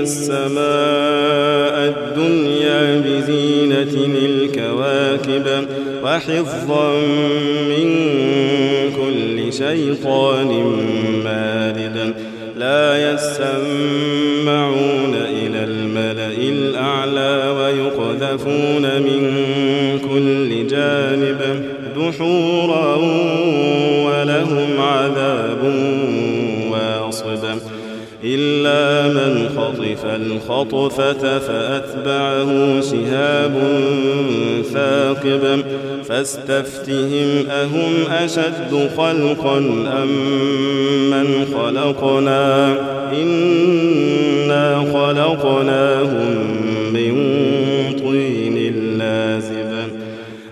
السماء الدنيا بزينة الكواكب وحفظا من كل شيطان مارد لا يسمعون إلى الملأ الأعلى ويقذفون من كل جانب دحورا ولهم عذاب خطف الخطفة فأتبعه شهاب ثاقب فاستفتهم أهم أشد خلقا أم من خلقنا؟ إنا خلقناهم من طين لازب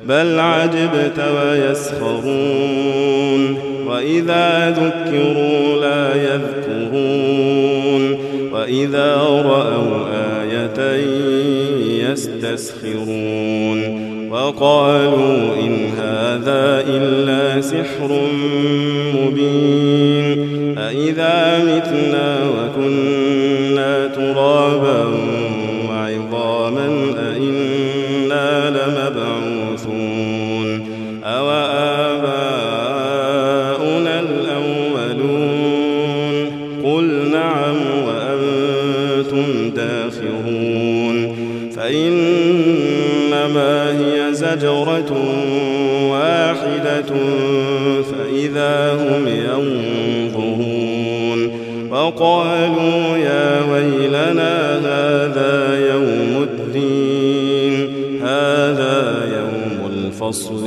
بل عجبت ويسخرون. وإذا لمبعوثون أو آباؤنا الأولون قل نعم وأنتم داخرون فإنما هي زجرة واحدة فإذا هم ينظرون وقالوا يا ويلنا هذا يوم الدين هذا يوم الفصل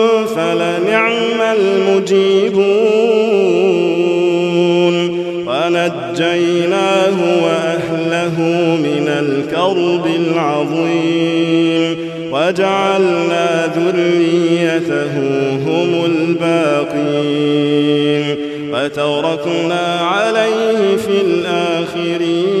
فلنعم المجيبون. ونجيناه وأهله من الكرب العظيم. وجعلنا ذريته هم الباقين. وتركنا عليه في الآخرين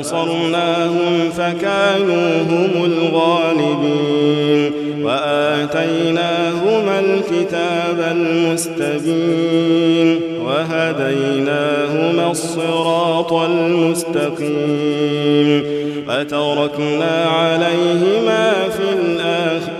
ونصرناهم فكانوا هم الغالبين وآتيناهما الكتاب المستبين وهديناهما الصراط المستقيم وتركنا عليهما في الآخرين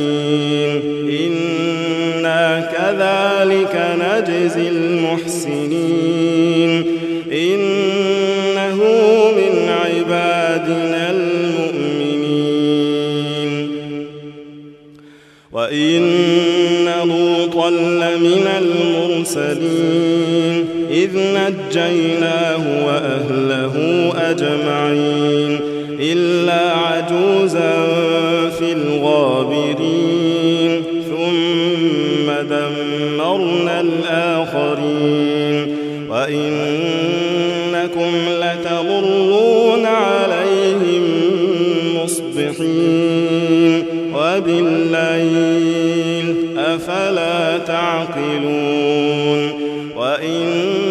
إذ نجيناه وأهله أجمعين إلا عجوزا في الغابرين ثم دمرنا الآخرين وإنكم لتمرون عليهم مصبحين وبالليل أفلا تعقلون وإن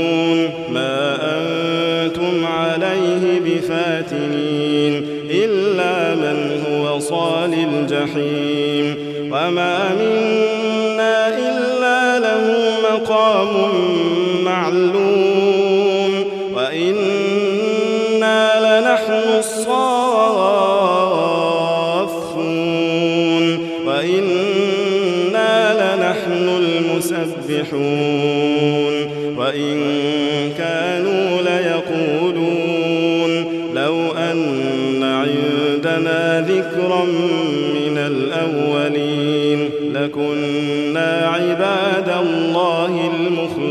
الجحيم. وما منا إلا له مقام معلوم.